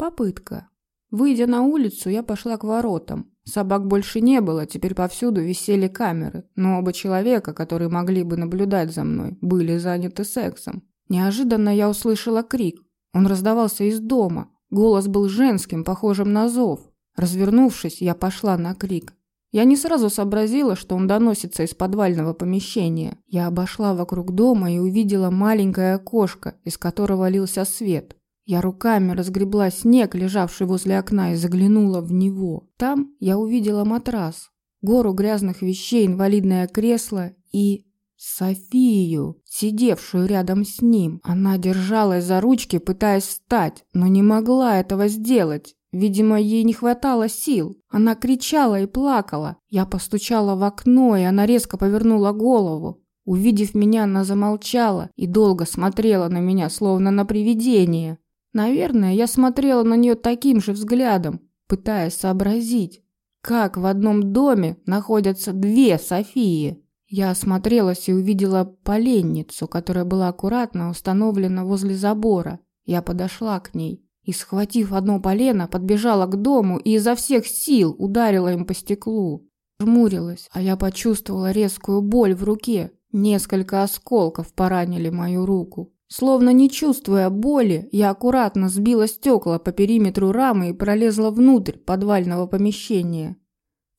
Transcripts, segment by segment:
Попытка. Выйдя на улицу, я пошла к воротам. Собак больше не было, теперь повсюду висели камеры, но оба человека, которые могли бы наблюдать за мной, были заняты сексом. Неожиданно я услышала крик. Он раздавался из дома. Голос был женским, похожим на зов. Развернувшись, я пошла на крик. Я не сразу сообразила, что он доносится из подвального помещения. Я обошла вокруг дома и увидела маленькое окошко, из которого лился свет. Я руками разгребла снег, лежавший возле окна, и заглянула в него. Там я увидела матрас, гору грязных вещей, инвалидное кресло и... Софию, сидевшую рядом с ним. Она держалась за ручки, пытаясь встать, но не могла этого сделать. Видимо, ей не хватало сил. Она кричала и плакала. Я постучала в окно, и она резко повернула голову. Увидев меня, она замолчала и долго смотрела на меня, словно на привидение. Наверное, я смотрела на нее таким же взглядом, пытаясь сообразить, как в одном доме находятся две Софии. Я осмотрелась и увидела поленницу, которая была аккуратно установлена возле забора. Я подошла к ней и, схватив одно полено, подбежала к дому и изо всех сил ударила им по стеклу. Жмурилась, а я почувствовала резкую боль в руке. Несколько осколков поранили мою руку. Словно не чувствуя боли, я аккуратно сбила стекла по периметру рамы и пролезла внутрь подвального помещения,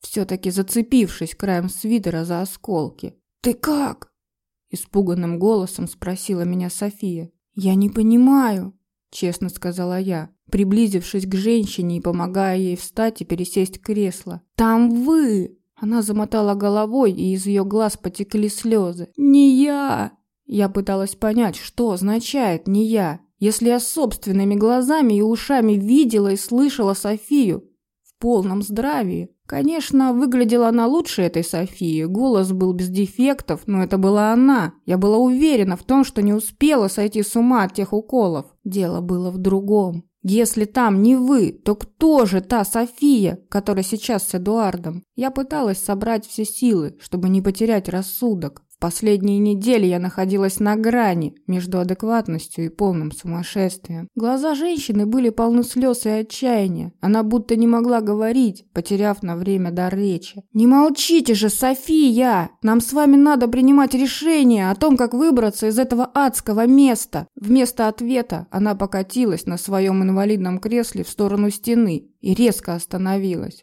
все-таки зацепившись краем свитера за осколки. «Ты как?» – испуганным голосом спросила меня София. «Я не понимаю», – честно сказала я, приблизившись к женщине и помогая ей встать и пересесть кресло. «Там вы!» Она замотала головой, и из ее глаз потекли слезы. «Не я!» Я пыталась понять, что означает «не я», если я собственными глазами и ушами видела и слышала Софию в полном здравии. Конечно, выглядела она лучше этой Софии, голос был без дефектов, но это была она. Я была уверена в том, что не успела сойти с ума от тех уколов. Дело было в другом. Если там не вы, то кто же та София, которая сейчас с Эдуардом? Я пыталась собрать все силы, чтобы не потерять рассудок. Последние недели я находилась на грани между адекватностью и полным сумасшествием. Глаза женщины были полны слез и отчаяния. Она будто не могла говорить, потеряв на время дар речи. «Не молчите же, София! Нам с вами надо принимать решение о том, как выбраться из этого адского места!» Вместо ответа она покатилась на своем инвалидном кресле в сторону стены и резко остановилась.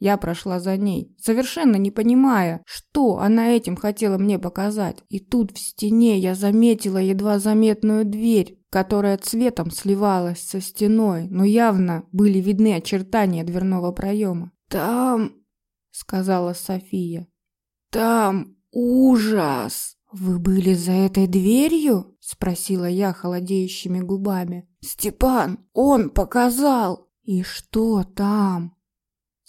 Я прошла за ней, совершенно не понимая, что она этим хотела мне показать. И тут в стене я заметила едва заметную дверь, которая цветом сливалась со стеной, но явно были видны очертания дверного проема. «Там...» — сказала София. «Там ужас!» «Вы были за этой дверью?» — спросила я холодеющими губами. «Степан, он показал!» «И что там?»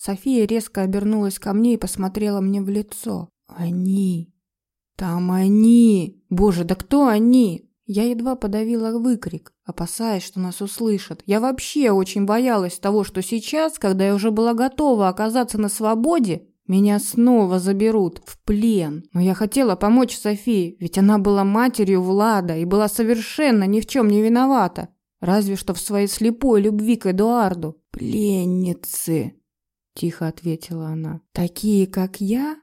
София резко обернулась ко мне и посмотрела мне в лицо. «Они! Там они! Боже, да кто они?» Я едва подавила выкрик, опасаясь, что нас услышат. Я вообще очень боялась того, что сейчас, когда я уже была готова оказаться на свободе, меня снова заберут в плен. Но я хотела помочь Софии, ведь она была матерью Влада и была совершенно ни в чем не виновата. Разве что в своей слепой любви к Эдуарду. «Пленницы!» Тихо ответила она. «Такие, как я?»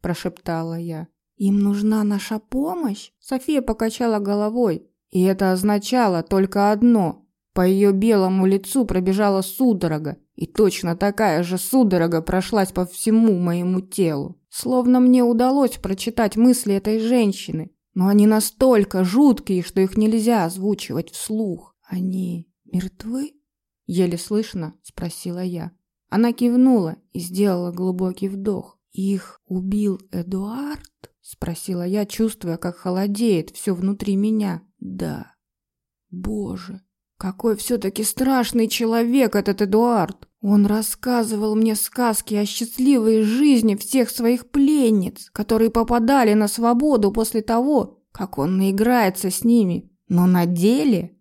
Прошептала я. «Им нужна наша помощь?» София покачала головой. И это означало только одно. По ее белому лицу пробежала судорога. И точно такая же судорога прошлась по всему моему телу. Словно мне удалось прочитать мысли этой женщины. Но они настолько жуткие, что их нельзя озвучивать вслух. «Они мертвы?» Еле слышно спросила я. Она кивнула и сделала глубокий вдох. «Их убил Эдуард?» — спросила я, чувствуя, как холодеет все внутри меня. «Да». «Боже, какой все-таки страшный человек этот Эдуард! Он рассказывал мне сказки о счастливой жизни всех своих пленниц, которые попадали на свободу после того, как он наиграется с ними. Но на деле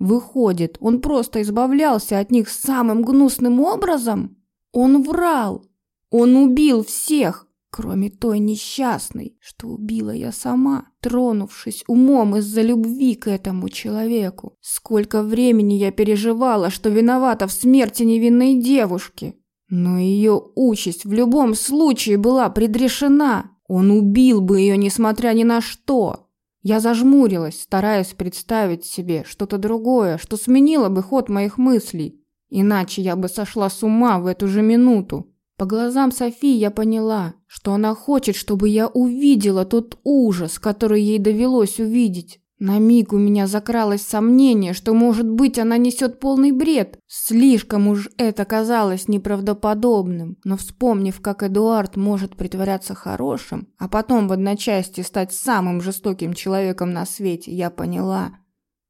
Выходит, он просто избавлялся от них самым гнусным образом? Он врал. Он убил всех, Кроме той несчастной, что убила я сама, тронувшись умом из-за любви к этому человеку. Сколько времени я переживала, что виновата в смерти невинной девушки. Но ее участь в любом случае была предрешена. Он убил бы ее, несмотря ни на что. Я зажмурилась, стараясь представить себе что-то другое, что сменило бы ход моих мыслей. Иначе я бы сошла с ума в эту же минуту. По глазам Софии я поняла, что она хочет, чтобы я увидела тот ужас, который ей довелось увидеть. На миг у меня закралось сомнение, что, может быть, она несет полный бред. Слишком уж это казалось неправдоподобным. Но вспомнив, как Эдуард может притворяться хорошим, а потом в одночасье стать самым жестоким человеком на свете, я поняла.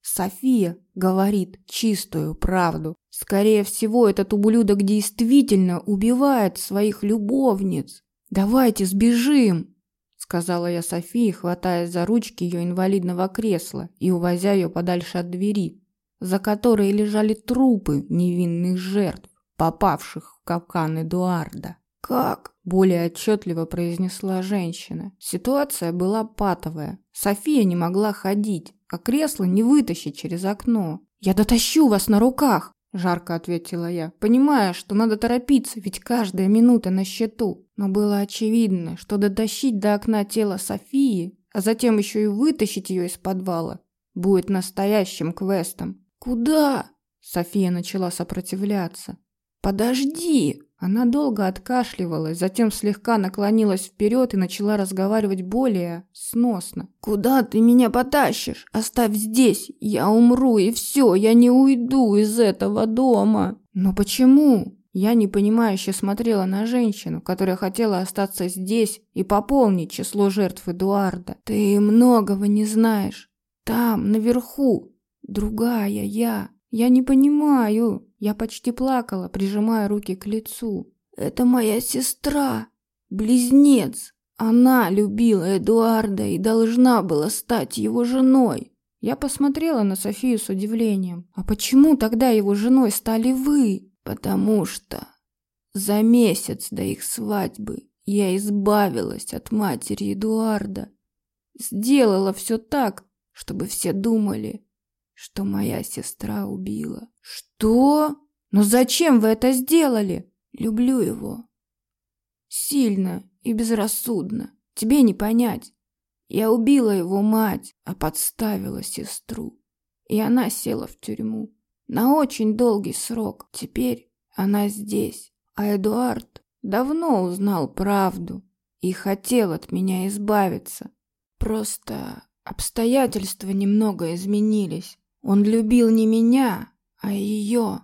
София говорит чистую правду. Скорее всего, этот ублюдок действительно убивает своих любовниц. Давайте сбежим, сказала я Софии, хватаясь за ручки ее инвалидного кресла и увозя ее подальше от двери, за которой лежали трупы невинных жертв, попавших в капкан Эдуарда. Как? более отчетливо произнесла женщина. Ситуация была патовая. София не могла ходить, а кресло не вытащить через окно. Я дотащу вас на руках, Жарко ответила я, понимая, что надо торопиться, ведь каждая минута на счету. Но было очевидно, что дотащить до окна тело Софии, а затем еще и вытащить ее из подвала, будет настоящим квестом. «Куда?» София начала сопротивляться. «Подожди!» Она долго откашливалась, затем слегка наклонилась вперед и начала разговаривать более сносно. «Куда ты меня потащишь? Оставь здесь! Я умру, и все, я не уйду из этого дома!» «Но почему?» Я непонимающе смотрела на женщину, которая хотела остаться здесь и пополнить число жертв Эдуарда. «Ты многого не знаешь. Там, наверху, другая я. Я не понимаю!» Я почти плакала, прижимая руки к лицу. «Это моя сестра, близнец. Она любила Эдуарда и должна была стать его женой». Я посмотрела на Софию с удивлением. «А почему тогда его женой стали вы?» «Потому что за месяц до их свадьбы я избавилась от матери Эдуарда. Сделала все так, чтобы все думали, что моя сестра убила. Что? Но зачем вы это сделали? Люблю его. Сильно и безрассудно. Тебе не понять. Я убила его мать, а подставила сестру. И она села в тюрьму. На очень долгий срок. Теперь она здесь. А Эдуард давно узнал правду и хотел от меня избавиться. Просто обстоятельства немного изменились. Он любил не меня, а ее,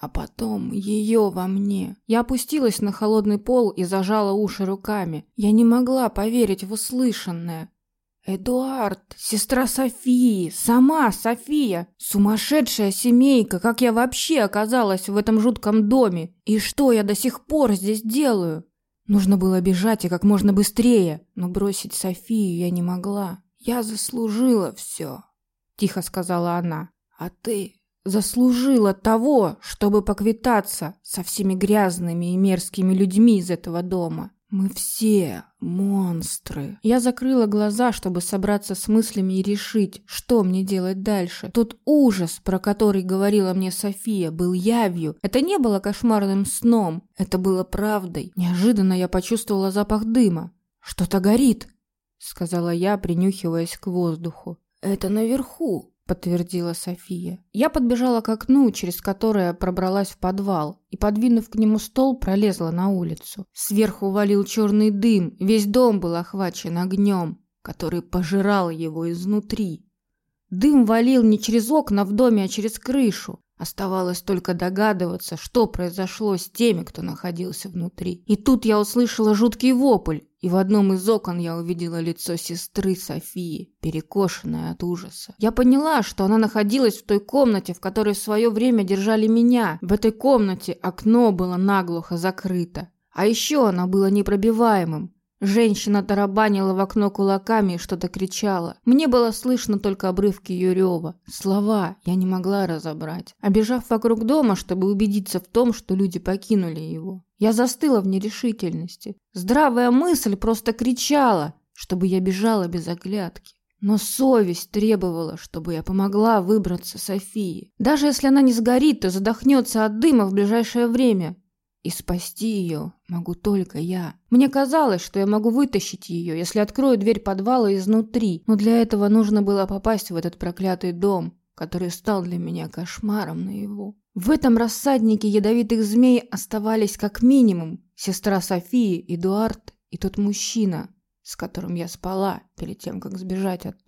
а потом ее во мне. Я опустилась на холодный пол и зажала уши руками. Я не могла поверить в услышанное. Эдуард, сестра Софии, сама София, сумасшедшая семейка, как я вообще оказалась в этом жутком доме? И что я до сих пор здесь делаю? Нужно было бежать и как можно быстрее, но бросить Софию я не могла. Я заслужила все тихо сказала она. А ты заслужила того, чтобы поквитаться со всеми грязными и мерзкими людьми из этого дома. Мы все монстры. Я закрыла глаза, чтобы собраться с мыслями и решить, что мне делать дальше. Тот ужас, про который говорила мне София, был явью. Это не было кошмарным сном, это было правдой. Неожиданно я почувствовала запах дыма. Что-то горит, сказала я, принюхиваясь к воздуху. «Это наверху», — подтвердила София. Я подбежала к окну, через которое пробралась в подвал, и, подвинув к нему стол, пролезла на улицу. Сверху валил черный дым, весь дом был охвачен огнем, который пожирал его изнутри. Дым валил не через окна в доме, а через крышу. Оставалось только догадываться, что произошло с теми, кто находился внутри. И тут я услышала жуткий вопль, и в одном из окон я увидела лицо сестры Софии, перекошенное от ужаса. Я поняла, что она находилась в той комнате, в которой в свое время держали меня. В этой комнате окно было наглухо закрыто. А еще оно было непробиваемым. Женщина тарабанила в окно кулаками и что-то кричала. Мне было слышно только обрывки ее рева. Слова я не могла разобрать. Обежав вокруг дома, чтобы убедиться в том, что люди покинули его, Я застыла в нерешительности. Здравая мысль просто кричала, чтобы я бежала без оглядки. Но совесть требовала, чтобы я помогла выбраться Софии. Даже если она не сгорит, то задохнется от дыма в ближайшее время. И спасти ее могу только я. Мне казалось, что я могу вытащить ее, если открою дверь подвала изнутри, но для этого нужно было попасть в этот проклятый дом, который стал для меня кошмаром наяву. В этом рассаднике ядовитых змей оставались как минимум сестра Софии, Эдуард и тот мужчина, с которым я спала перед тем, как сбежать оттуда.